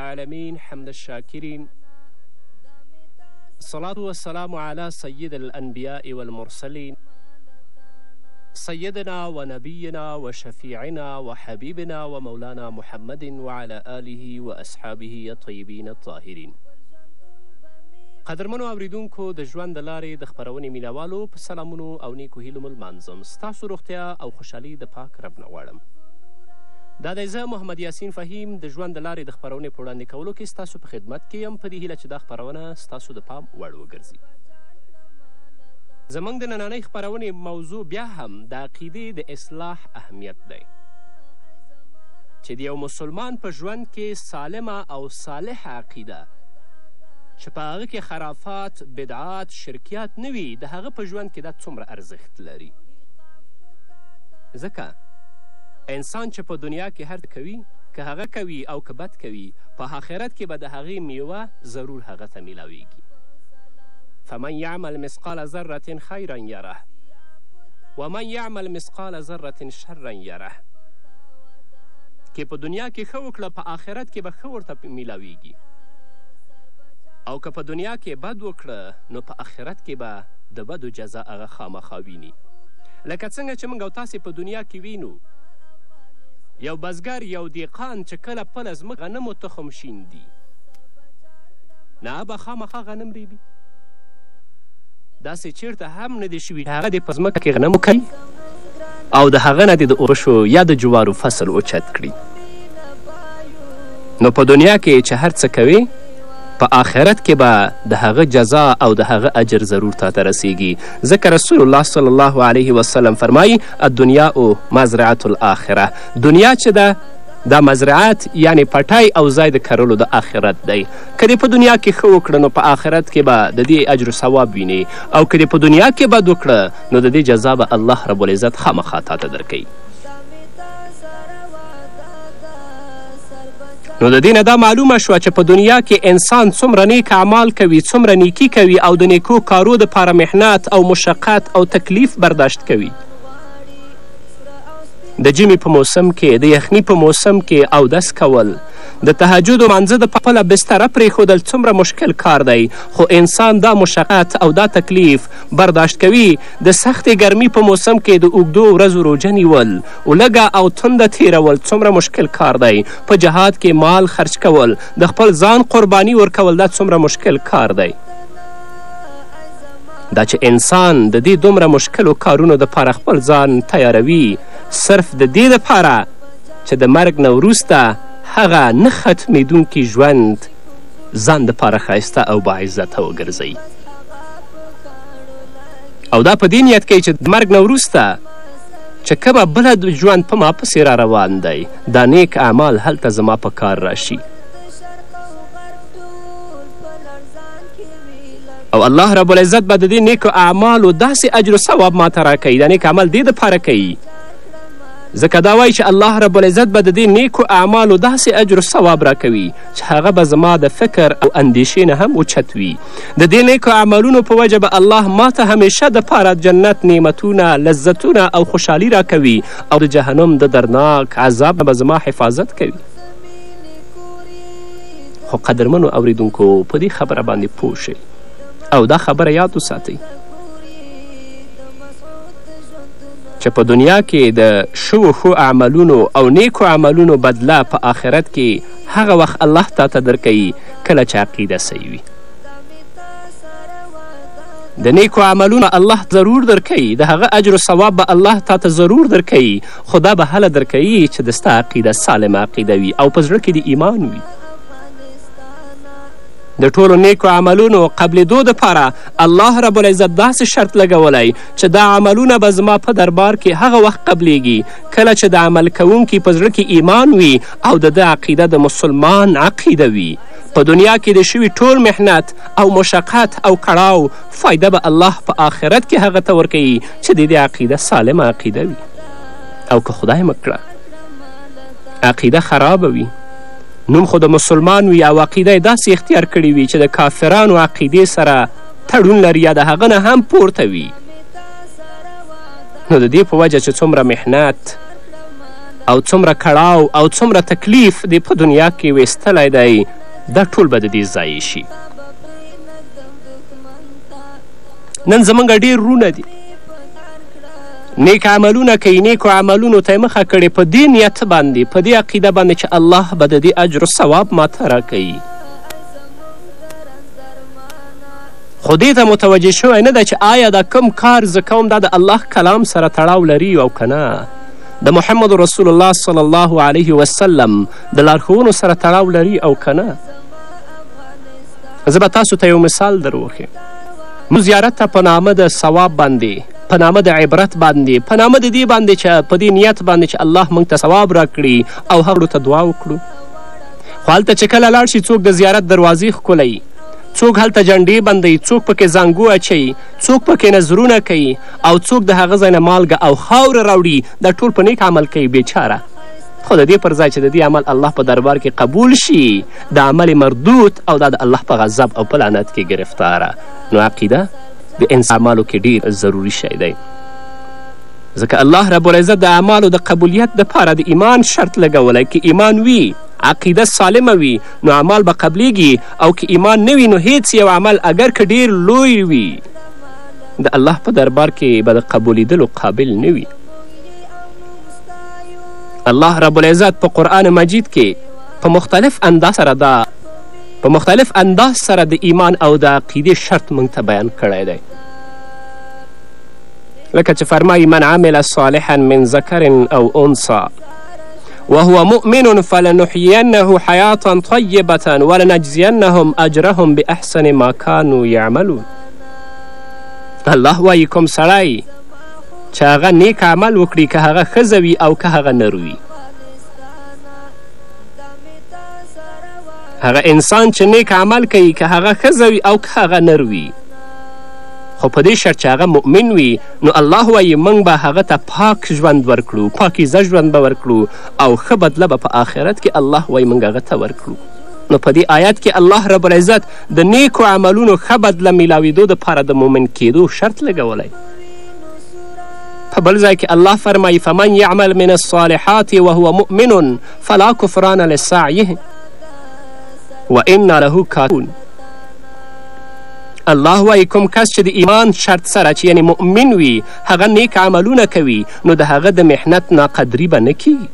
العالمین حمد الشاکرین صلاة والسلام على سید الانبیاء والمرسلین سیدنا و نبینا و شفیعنا و حبیبنا و مولانا محمد وعلى آله و اصحابه طیبین الطاهرین قدرمنو اوریدونکو د ژوند د لارې د خبرونې مینوالو په سلامونو او نیکو هیلو مو لمانځم ستاسو روغتیا او خوشحالي د پاک رب نه غواړم دا دی زه محمد یاسین فهیم د ژوند د لارې د خپرونې په وړاندې کولو کې ستاسو په خدمت کې یم په دې هیله چې دا خپرونه ستاسو د پام وړ وګرځي زموږ د نننۍ خپرونې موضوع بیا هم د عقیدې د اصلاح اهمیت دی چې د یو مسلمان په ژوند کې سالمه او صالحه عقیده چې په هغه کې خرافات بدعات شرکیات نه وي د هغه په ژوند کې دا څومره ارزښت لري ځکه انسان چې په دنیا کې هر کوي که هغه کوي او که بد کوي په آخرت کې به د هغې میوه ضرور هغه ته میلاویږي فمن یعمل مثقال ذرة خیرا یره ومن یعمل مثقال ذرة شرا یره کې په دنیا کې ښه وکړه په آخرت کې به ښه ورته میلاویږي او که په دنیا کې بد وکړه نو په آخرت کې به د بدو جزا هغه خامخا ویني لکه څنګه چې موږ او تاسې په دنیا کې وینو یو بزګر یو دیقان چې کله پله ځمکه غنمو تخم شیندي نه به خامخا غنم ریبي داسې چیرته هم نه دی شوي هغه دې په ځمکه کې غنمو کوي او د هغه نه دې د اورشو یا د جوارو فصل اوچت کړي نو په دنیا کې چې هر څه کوي په آخرت کې به د هغه جزا او د هغه اجر ضرور تا ته رسیږي ځکه رسول الله صلی الله علیه وسلم فرمایي الدنیا او مزرعت الاخره دنیا چې ده دا مزرعات یعنی پټای او ځای د کرلو د آخرت دی کدی په دنیا کې ښه وکړه نو په آخرت کې به د دې اجر ثواب ویني او کدی په دنیا کې بد وکړه نو د دې جزا به الله رب العزت خامخا تا ته درکوي نو د دې نه دا معلومه شوه چې په دنیا کې انسان څومره نیک اعمال کوي څومره نیکي کوي او د نیکو کارو دپاره محنت او مشقت او تکلیف برداشت کوي د جمی په موسم کې د یخنی په موسم کې اودس کول د تهجد مانځه د خپله بستره پرېښودل څومره مشکل کار دی خو انسان دا مشقت او دا تکلیف برداشت کوي د سختې ګرمي په موسم کې د اوږدو ورځو روژه نیول ولږه او تنده تیرول څومره مشکل کار دی په جهاد کې مال خرج کول د خپل ځان قرباني ورکول دا څومره مشکل کار دی دا چې انسان د دې دومره مشکلو کارونو دپاره خپل ځان تیاروي صرف د دې دپاره چې د مرګ نه وروسته هغه نه ختمیدونکي ژوند ځان دپاره ښایسته او باعزته وګرځوي او دا په دې نیت کوي چې د مرګ نه وروسته چې کومه بله ژوند په ما پسې را روان دی دا نیک اعمال هلته زما په کار راشي او الله رب العزت به د دې نیکو اعمالو داسې اجر و ثواب ماته راکوي دا نیک عمل دې دپاره کوي ځکه دا وایي چې الله رب العزت به د دې نیکو اعمالو داسې اجر و ثواب راکوي چې هغه به زما د فکر او اندیشې نه هم اوچت وي د دې نیکو اعمالونو په وجه به الله ماته همیشه دپاره جنت نعمتونه لذتونه او خوشحالي راکوي او د جهنم د درناک عذاب به زما حفاظت کوي خو قدرمنو اوریدونکو په دې خبره باندې پوه شئ او دا خبره یاد وساتئ چې په دنیا کې د شوو ښو عملونو او نیکو عملونو بدله په آخرت کې هغه وخت الله تا ته درکوي کله چې عقیده صحیح وي د نیکو عملونو الله ضرور درکوي د هغه اجر و ثواب به الله تا ته ضرور درکوي خدا به هله درکوي چې د ستا عقیده سالمه عقیده وي او په زړه کې د ایمان وي د ټولو نیکو عملونو قبلېدو دپاره الله رب العزت داسې شرط لګولی چې دا عملونه به زما په دربار کې هغه وخت قبلیږي کله چې د عمل کوونکي په زړه کې ایمان وي او د ده عقیده د مسلمان عقیده وي په دنیا کې د شوي ټول محنت او مشقت او کړاو فایده به الله په آخرت کې هغه ته ورکوي چې د دې عقیده سالمه عقیده وي او که خدای مکړه عقیده خرابه وي نوم خو د مسلمان وي او عقیده داسې اختیار کړې وي چې د کافرانو عقیدې سره تړون لري یا د هغه نه هم پورته وي نو د دې په وجه چې څومره محنت او څومره کړاو او څومره تکلیف دې په دنیا کې ویستلی دی دا ټول به د دې ضایع شي نن زمونږ ډېر رونه دي نیک عملونه کوي نیکو عملونو ته یې مخه کړې په دې نیت باندې په دې عقیده باندې چې الله به د دې اجر ثواب ماته راکوي خو دې ته متوجه شوی نه ده چې آیا دا کم کار زه کوم دا د الله کلام سره تړاو لري او که نه د محمد رسول الله صلی الله علیه وسلم د لارښوونو سره تړاو لري او که نه زه به تاسو ته یو مثال در وښیم نو زیارت ته په نامه د ثواب باندې په نامه د عبرت باندې په نامه د دې باندې چې په دې نیت باندې چې الله موږ ته ثواب راکړي او هغو ته دعا وکړو خو هلته چې کله لاړ شي څوک د زیارت دروازې ښکلوي څوک هلته جنډې بندوي څوک پکې زانګو اچوي څوک پکې نظرونه کوي او څوک د هغه ځای نه مالګه او خاوره راوړي دا ټول په نیک عمل کوي بیچاره خو د دې پر ځای چې د دې عمل الله په دربار کې قبول شي د عمل مردود او دا د الله په غضب او په لعنت کې گرفتاره نو عقیده د انسان عملو کې ډیر ضروری شی دی ځکه الله رب العزت د اعمالو د قبولیت دپاره د ایمان شرط لګولی که ایمان وي عقیده سالمه وي نو عمل به قبلیږي او که ایمان نه وي نو هیڅ یو عمل اگر که ډیر لوی وي د الله په دربار کې به د قبولیدلو قابل نه وي الله رب العزت په قرآن مجید کې په مختلف انداز سره دا په مختلف انداز سره د ایمان او د عقیدې شرط موږ ته بیان کړی دی لکه چې فرمایي من عمل صالحا من ذکر او انثى وهو مؤمن فلنحيينه حياة طيبة ولنجزينهم أجرهم بأحسن ما كانوا يعملون الله وایي کوم سړی چې هغه نیک عمل وکړي که هغه ښځه وي او که هغه نر وي هغه انسان چې نیک عمل کوي که هغه ښځه وي او که هغه نر وي خو په دې شرط چې هغه مؤمن وي نو الله وایي موږ به هغه ته پاک ژوند ورکړو پاکیزه ژوند به ورکړو او ښه بدله به په آخرت کې الله وایي موږ هغه ته ورکړو نو په دې آیات کې الله رب العزت د نیکو عملونو ښه بدله میلاویدو دپاره د مؤمن کیدو شرط لګولی په بل ځای کې الله فرمایي فمن یعمل من الصالحات وهو مؤمن فلا کفران لسعیه وانا له کاتون الله وایي کوم کس چې د ایمان شرط سره چې یعنی مؤمن وي هغه نیک عملونه کوي نو د هغه د محنت ناقدري به نه کیږي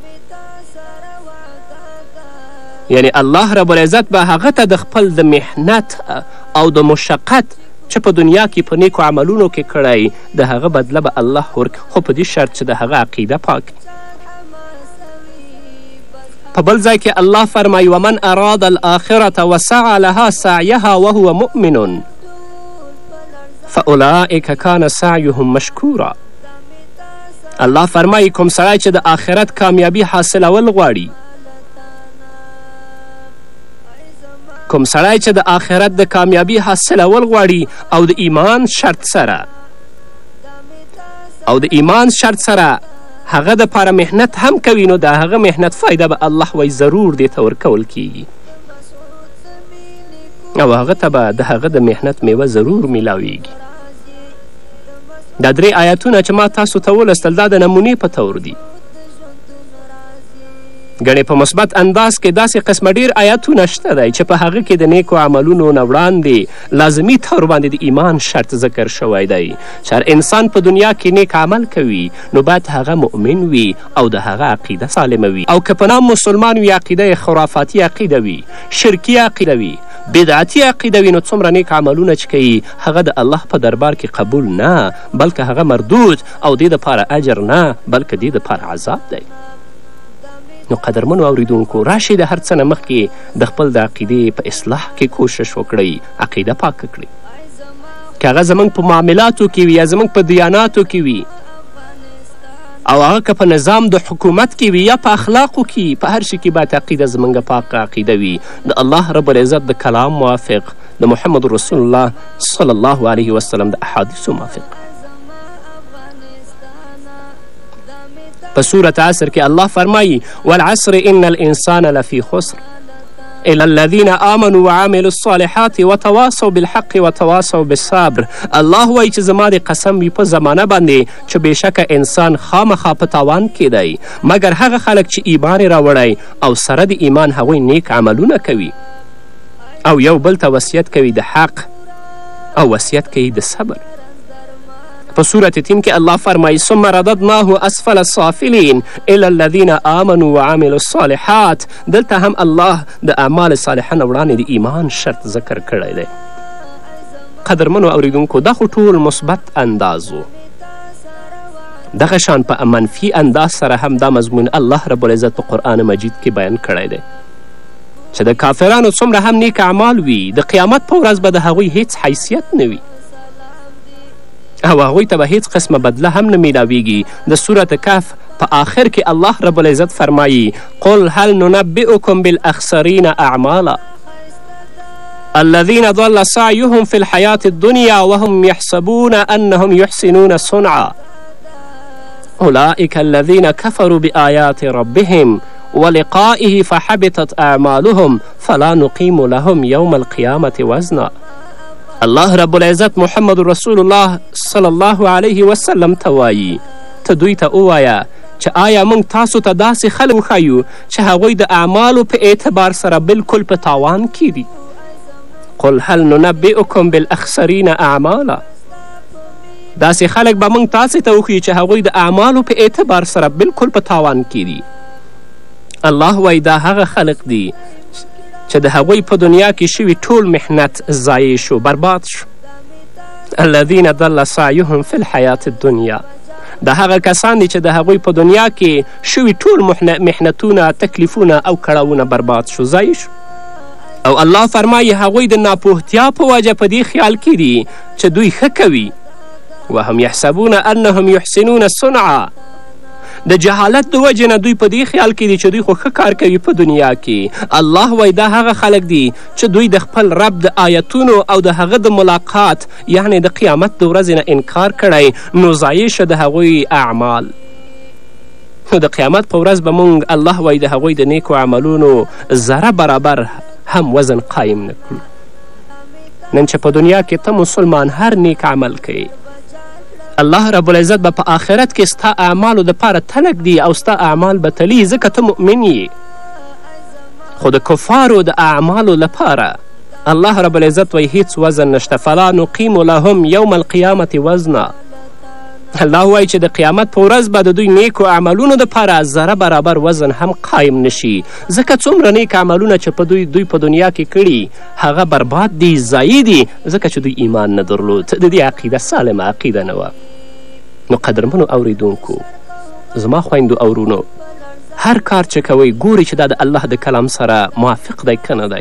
یعنی الله رب العزت به هغه ته د خپل د محنت او د مشقت چې په دنیا کې په نیکو عملونو کې کړی د هغه بدله به الله ورک خو په دې شرط چې د هغه عقیده پاک په بل ځای کې الله فرمایي ومن اراد الاخرة وسعى لها سعیها وهو مؤمن فاولئک کان سعیهم مشکورا الله فرمایي کوم سړی چې د آخرت کامیابي حاصلول غواړي کوم سړی چې د آخرت د کامیابی حاصلول غواړي او د ایمان شرط سره او د ایمان شرط سره هغه د پاره مهنت هم کوي نو د هغه مهنت فایده به الله وی ضرور دې ته ورکول کیږي او هغه ته به د هغه د مهنت میوه ضرور میلاویږي دا درې آیتونه چې ما تاسو ته ولوستل دا د نمونې په طور دي ګڼې په مثبت انداز کې داسې قسمه ډیر آیاتونه شته دی چې په هغه کې د نیکو عملونو نه وړاندې لازمي طور باندې د ایمان شرط ذکر شوی دی چې هر انسان په دنیا کې نیک عمل کوي نو باید هغه مؤمن وي او د هغه عقیده سالمه وي او که په نام مسلمان وي عقیده خرافاتي عقیده وي شرکي عقیده وي بدعتي عقیده وي نو څومره نیک عملونه چې کوي هغه د الله په دربار کې قبول نه بلکه هغه مردود او دې دپاره اجر نه بلکه دې دپاره عذاب دی نو قدرمنو اوریدونکو راشئ د هر څه نه مخکې د خپل د عقیدې په اصلاح کې کوشش وکړئ عقیده پاکه کړئ که هغه زموږ په معاملاتو کې وي یا زموږ په دیاناتو کې وي او هغه که په نظام د حکومت کې وي یا په اخلاقو کې په هر شي کې باید عقیده زموږ پاکه عقیده وي د الله رب العزت د کلام موافق د محمد رسول الله صلی الله علیه وسلم د احادیثو موافق په صورت عصر کې الله فرمایي والعصر ان الانسان لفی خسر إلى الذين آمنوا وعملوا الصالحات وتواصوا بالحق وتواصوا بالصبر الله وایي چې زما د قسم وي په زمانه باندې چې بېشکه انسان خامخا په تاوان کې دی مګر هغه خلک چې ایمان یې راوړی او سره د ایمان هغوی نیک عملونه کوي او یو بل ته وصیت کوي د حق او وصیت کوي د صبر په صورت تین کې الله فرمایي ثم رددناه اسفل السافلین الا الذين آمنوا وعملوا الصالحات دلته هم الله د اعمال صالحه نه وړاندې د ایمان شرط ذکر کړی دی قدرمنو اوریدونکو دا خو ټول مثبت انداز و دغه شان په منفي انداز سره هم دا مضمون الله رب العزت په قرآن مجید کې بیان کړی دی چې د کافرانو څومره هم نیک اعمال وي د قیامت په ورځ به د هغوی هیڅ حیثیت نه وي او هغوی ته به هیڅ قسمه بدله هم نه میلاویږي د صورت کف په آخر کې الله رب العزت فرمایي قل هل ننبئکم بالاخسرین اعمالا الذين ضل سعيهم في الحياة الدنيا وهم يحسبون أنهم يحسنون صنعا أولئك الذين كفروا بآيات ربهم ولقائه فحبطت أعمالهم فلا نقيم لهم يوم القيامة وزنا الله رب العزت محمد رسول الله صلی الله علیه وسلم ته وایي ته دوی ته ووایه چې آیا موږ تاسو ته داسې خلک وښیو چې هغوی د اعمالو په اعتبار سره بالکل په تاوان کې دي قل هل ننبئکم بالاخسرین اعمالا داسې خلک به موږ تاسې ته وښیو چې هغوی د اعمالو په اعتبار سره بالکل په تاوان کې دي الله وایي دا هغه خلق دي چې د هغوی په دنیا کې شوي ټول محنت ضایع شو برباد شو الذین دل سعیهم فی الحیات الدنیا د هغه کسان دي چې د هغوی په دنیا کې شوي ټول محنتونه تکلیفونه او کړاوونه برباد شو ضایع شو او الله فرمایي هغوی د ناپوهتیا په وجه په دې خیال کې دي چې دوی ښه کوي وهم یحسبون انهم یحسنون صنعا د جهالت د وجې نه دوی په دې خیال کې دي چې دوی خو ښه کار کوي په دنیا کې الله وایي دا هغه خلک دي چې دوی د خپل رب د آیتونو او د هغه د ملاقات یعنی د قیامت د ورځې نه انکار کړی نو ضایع شه د هغوی اعمال نو د قیامت په ورځ به موږ الله وایي د هغوی د نیکو عملونو ذره برابر هم وزن قایم نه کړو نن چې په دنیا کې ته مسلمان هر نیک عمل کوي الله رب العزت به په آخرت کې ستا اعمالو دپاره تلک دی او ستا اعمال به تلی ځکه ته مؤمن یې خو د کفارو د اعمالو لپاره الله رب العزت وی هیڅ وزن نشته فلا نقیم لهم یوم القیامت وزنا الله وایي چې د قیامت په ورځ به د دوی نیکو عملونو دپاره ذره برابر وزن هم قایم نشي ځکه څومره نیک عملونه چې په دوی دوی په دنیا کې کړي هغه برباد دي ضایع دي ځکه چې دوی ایمان نه درلود د دې عقیده سالمه عقیده نه وه نو قدرمنو اوریدونکو زما خویندو او ورونو هر کار چې کوئ ګورئ چې دا د الله د کلام سره موافق دی که نه دی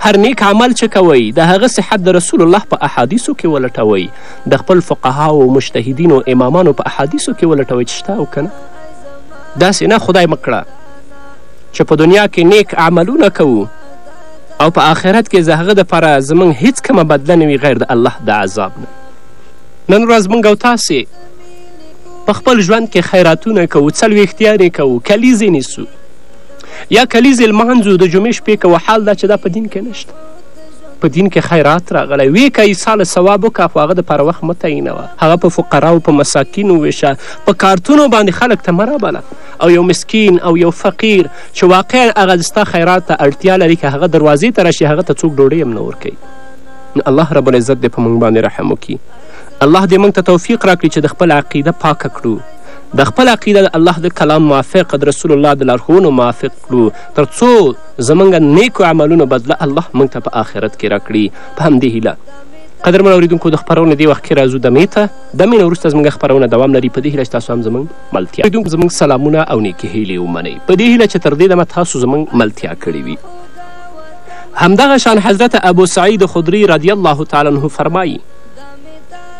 هر نیک عمل چې کوئ د هغه صحت د رسول الله په احادیثو کې ولټوئ د خپل فقهاو مجتهدینو امامانو په احادیثو کې ولټوئ چې شته او که نه داسې نه خدای مکړه چې په دنیا کې نیک عملونه کوو او په آخرت کې زه هغه دپاره زموږ هیڅ کومه بدله نه وي غیر د الله د عذاب نه نن ورځ موږ او تاسې په خپل ژوند کې خیراتونه کوو څلوېښت یارې کوو کلیزې نیسو یا کلیزې لمانځو د جمعې شپې کوو حال دا چې دا په دین کې نشته په دین کې خیرات راغلی وی که عیسی له ثواب وکړه خو هغه دپاره وخت مه تعینوه هغه په فقراو په مساکینو وویشه په کارتونو باندې خلک ته مه رابله او یو مسکین او یو فقیر چې واقعا هغه ستا خیرات ته اړتیا لري که هغه دروازې ته راشي هغه ته څوک ډوډۍ هم نه ورکوي الله رب العزت دې په موږ باندې رحم وکړي الله دې موږ ته توفیق راکړي چې د خپل عقیده پاکه کړو د خپل عقیده د الله د کلام موافق د رسول الله د لارښوونو موافق کړو تر څو زموږ نیکو عملونو بدله الله موږ ته په آخرت کې راکړي په همدې هیله قدرمن اورېدونکو د خپرونې دې وخت کې راځو دمې ته دمې نه وروسته زموږ خپرونه دوام لري په دې هیله چې تاسو هم زموږ ملتیا زموږ سلامونه او نیکې هیلې ومنئ په دې هیله چې تر دې دمه تاسو زموږ ملتیا کړې وي همدغه شان حضرت ابو سعید خدری رضی الله تعالی عنه فرمایي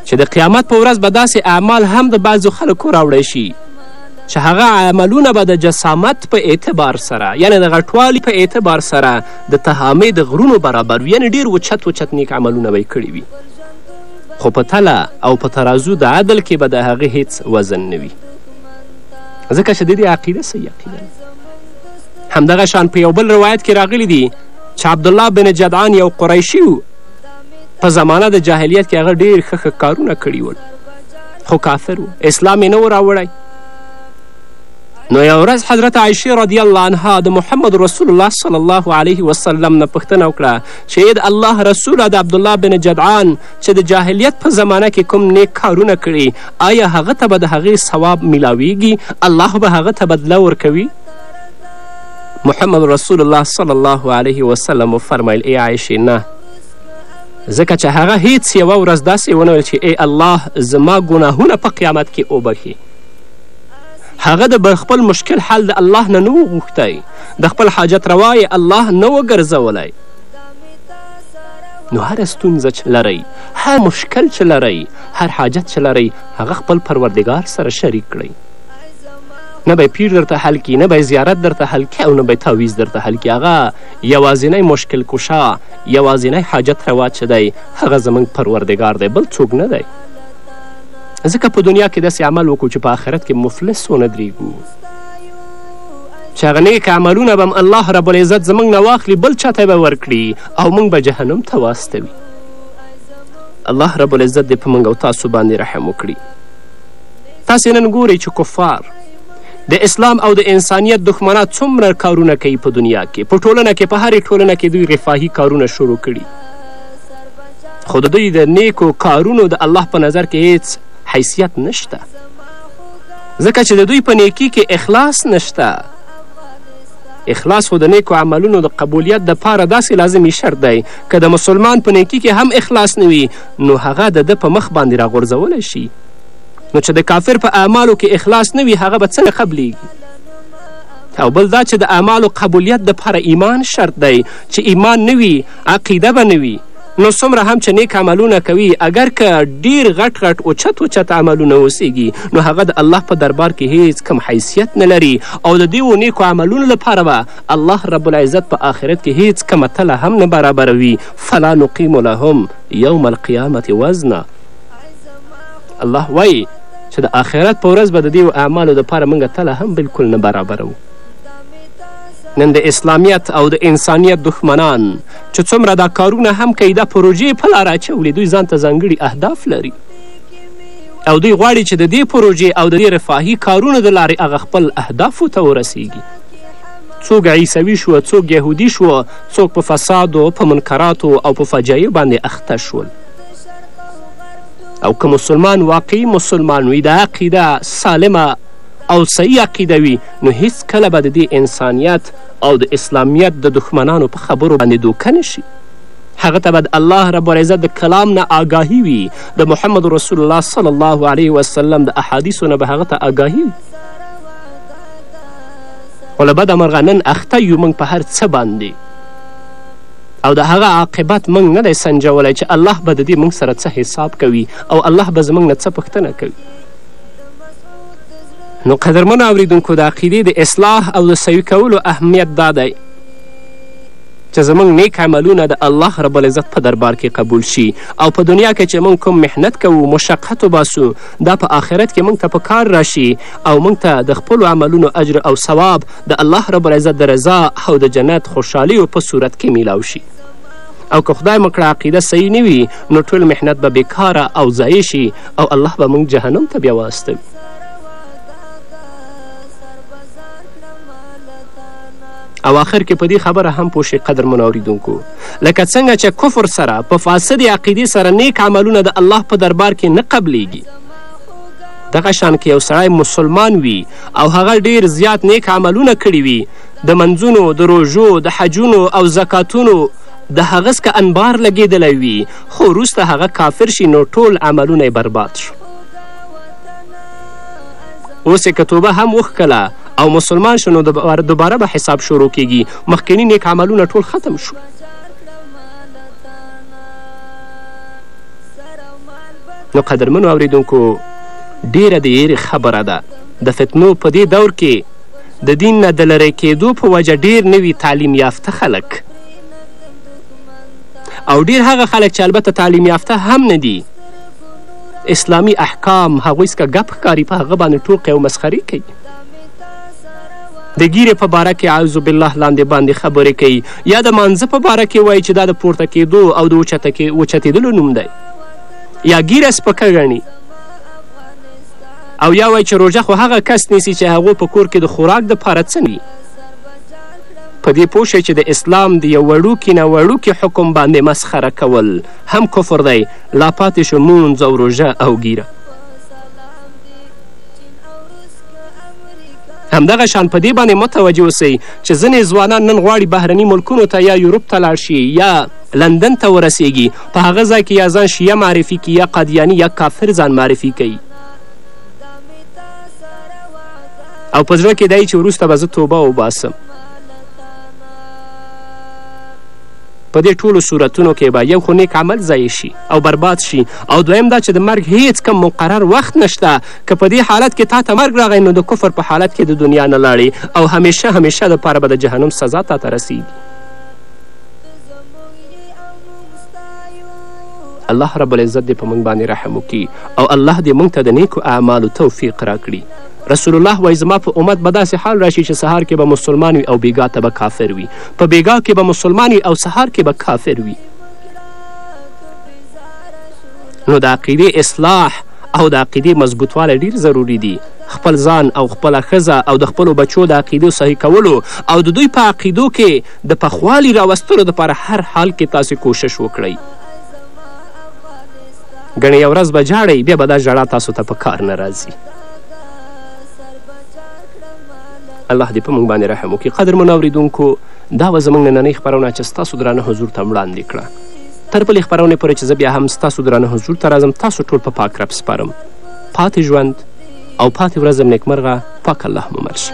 چې د قیامت په ورځ به داسې اعمال هم د بعضو خلکو راوړی شي چې هغه عملونه به د جسامت په اعتبار سره یعنی د غټوالي په اعتبار سره د تهامې د غرونو برابر وي یعنی ډېر اوچت اوچت نیک عملونه به یې کړي وي خو په تله او په ترازو د عدل کې به د هغې هیڅ وزن نه وي ځکه چې د دې عقیده صحیح عقیده همدغه شان په یو بل روایت کې راغلی دی چې عبدالله بن جدعان یو قریشي و په زمانه د جاهلیت کې هغه ډیر ښه کارونه کړي ول خو کافر و اسلام یې نه و راوړی نو یو ورځ حضرت عایشې رضی الله عنها د محمد رسول الله صلی الله علیه وسلم نه پوښتنه وکړه چې د الله رسوله د عبدالله بن جدعان چې د جاهلیت په زمانه کې کوم نیک کارونه کړي آیا هغه ته به د هغې ثواب میلاویږي الله به هغه ته بدله ورکوي محمد رسول الله صلی الله علیه وسلم فرمایل ای عایشې نه ځکه چې هغه هیڅ یوه ورځ داسې ونه ویل چې ای الله زما ګناهونه په قیامت کې وبښي هغه د خپل مشکل حل د الله نه نه وغوښتی د خپل حاجت روا الله نه وګرځولی نو هر ستونزه چې لرئ هر مشکل چې لرئ هر حاجت چې لرئ هغه خپل پروردګار سره شریک کړئ نه به پیر درته حل کی نه به زیارت درته حل کی او نه به تعویز درته حل کی هغه یوازینی مشکل کشا یوازینی حاجت روا چې دی هغه زموږ پروردګار دی بل څوک نه دی ځکه په دنیا کې داسې عمل وکړو چې په آخرت کې مفلس ونه درېږو چې هغه نیک عملونه به الله رب العزت زموږ نه واخلي بل چاته به ورکړي او موږ به جهنم ته واستوي الله رب العزت دې په موږ او تاسو باندې رحم وکړي تاسې نن ګورئ چې کفار د اسلام او د انسانیت دښمنان څومره کارونه کوي په دنیا کې په ټولنه کې په هرې ټولنه کې دوی رفاهي کارونه شروع کړي خو د دوی د نیکو کارونو د الله په نظر کې هیڅ حیثیت نشته ځکه چې د دوی په نیکی کې اخلاص نشته اخلاص خو د نیکو عملونو د قبولیت د پاره داسې لازمي شرط دی که د مسلمان په نیکي کې هم اخلاص نه وي نو هغه د ده په مخ باندې راغورځولی شي نو چې د کافر په اعمالو کې اخلاص نه وي هغه به څنګه قبلیږي او بل دا چې د اعمالو قبولیت دپاره ایمان شرط دی چې ایمان نه وي عقیده به نه وي نو څومره هم چې نیک عملونه کوي اگر که ډیر غټ غټ اوچت اوچت عملونه اوسیږي نو هغه د الله په دربار کې هیڅ کم حیثیت نه لري او د دې نیکو عملونو لپاره به الله رب العزت په آخرت کې هیڅ کمه تله هم نه برابروي فلا نقیم لهم یوم القیامة وزنه الله وایي چې د آخرت په ورځ به د دې اعمالو دپاره موږ تله هم بالکل نه برابرو نن د اسلامیت او د انسانیت دښمنان چې څومره دا کارونه هم کوي دا پروژې په لاره اچولې دوی ځان ته ځانګړي اهداف لري او دوی غواړي چې د دې پروژې او د دې رفاهي کارونو د لارې هغه خپل اهدافو ته ورسیږي څوک عیسوي شوه څوک یهودي شوه څوک په فسادو په منکراتو او په فجایع باندې اخته شول او که مسلمان واقعي مسلمان وي دا عقیده سالمه او صحیح عقیده وي نو هیڅکله به د دې انسانیت او د اسلامیت د دښمنانو په خبرو باندې دوکه نشي هغه ته به د الله رب العزت د کلام نه آگاهي وي د محمد رسول الله صلی الله علیه وسلم د احادیثو نه به هغه ته آگاهي وي خو له بده مرغه نن اخته یو موږ په هر څه باندې او د هغه عاقبت موږ نه دی سنجولی چې الله به د دې موږ سره څه حساب کوي او الله به زموږ نه څه پوښتنه کوي نو قدرمنو اوریدونکو د عقیدې د اصلاح او د سوي کولو اهمیت دا دی چې زموږ نیک عملونه د الله رب العزت په دربار کې قبول شي او په دنیا کې چې موږ کوم محنت کوو مشقت وباسو دا په آخرت کې موږ ته په کار راشي او موږ ته د خپلو عملونو اجر او ثواب د الله رب العزت د رضا او د جنت خوشحالیو په صورت کې میلاو شي او که خدای مکړه عقیده صحیح نه وي نو ټول محنت به بیکاره او ضایع شي او الله به موږ جهنم ته بیا واستوي او آخر کې په دې خبره هم پوه قدر من اوریدونکو لکه څنګه چې کفر سره په فاسد عقیدې سره نیک عملونه د الله په دربار کې نه قبلیږي دغه شان کې یو سړی مسلمان وي او هغه ډیر زیات نیک عملونه کړي وي د منځونو د روژو د حجونو او زکاتونو د هغه څخه انبار لګېدلی وي خو وروسته هغه کافر شي نو ټول عملونه یې برباد شو اوس یې که توبه هم وښکله او مسلمان شو نو دوباره به حساب شروع کیږي مخکني نیک عملونه ټول ختم شو نو قدرمنو اوریدونکو ډیره د یېرې خبره ده د فتنو په دې دور کې د دین نه د لرې کېدو په وجه ډیر نوي تعلیم یافته خلک او ډیر هغه خلک چې البته تعلیم یافته هم نه دي اسلامي احکام هغوی څکه ګپ ښکاري په هغه باندې ټوقې او مسخرې کوي د ګیرې په باره کې اعوذ بالله لاندې باندې خبرې کوي یا د مانځه په باره کې وایي چې دا د پورته کېدو او د وچتېدلو نوم دی یا ګیره سپکه ګڼي او یا وایي چې روژه خو هغه کس نیسي چې هغو په کور کې د خوراک دپاره څه وي په دې پوه شئ چې د اسلام د یو وړوکي نه وړوکي حکم باندې مسخره کول هم کفر دی لا پاتې شو مونځ او روژه او ګیره همدغه شان په دې باندې متوجه اوسئ چې ځینې ځوانان نن غواړي بهرني ملکونو ته یا یوروپ ته لاړ شي یا لندن ته ورسیږي په هغه ځای کې یا ځان شیه معرفي کي یا قادیاني یا کافر ځان معرفي کوي او په زړه کې دی چې وروسته به زه توبه وباسم په دې ټولو صورتونو کې به یو خو نیک عمل ضایع شي او برباد شي او دویم دا چې د مرګ هیڅ کم مقرر وخت نشته که په دې حالت کې تا ته مرګ راغی نو د کفر په حالت کې د دنیا نه لاړې او همیشه همیشه دپاره به د جهنم سزا تا ته رسیږي الله رب العزت دې په موږ باندې رحم وکړي او الله دې موږ ته د نیکو اعمالو توفیق راکړي رسول الله وایي زما په امت به داسې حال راشي چې سهار کې به مسلمان وي او بیګا ته به کافر وي په بیګا کې به مسلمان وي او سهار کې به کافر وي نو د عقیدې اصلاح او د عقیدې مضبوطوالی ډیر ضروری دی خپل ځان او خپله ښځه او د خپلو بچو د عقیدو صحیح کولو او د دوی په عقیدو کې د پخوالي راوستلو دپاره هر حال کې تاسې کوشش وکړئ ګڼې یو ورځ به جاړئ بیا به دا ژړا تاسو ته په کار نه راځي الله دې په موږ باندې رحم وکړي قدرمنو اوریدونکو دا به زموږ نننۍ خپرونه چې ستاسو درانه حضور ته وړاندې کړه تر بلې خپرونې پورې چې زه بیا هم ستاسو درانه حضور ته راځم تاسو ټول په پا پاک رب سپارم پاتې ژوند او پاتې ورځم نیکمرغه پاک الله مو مل شي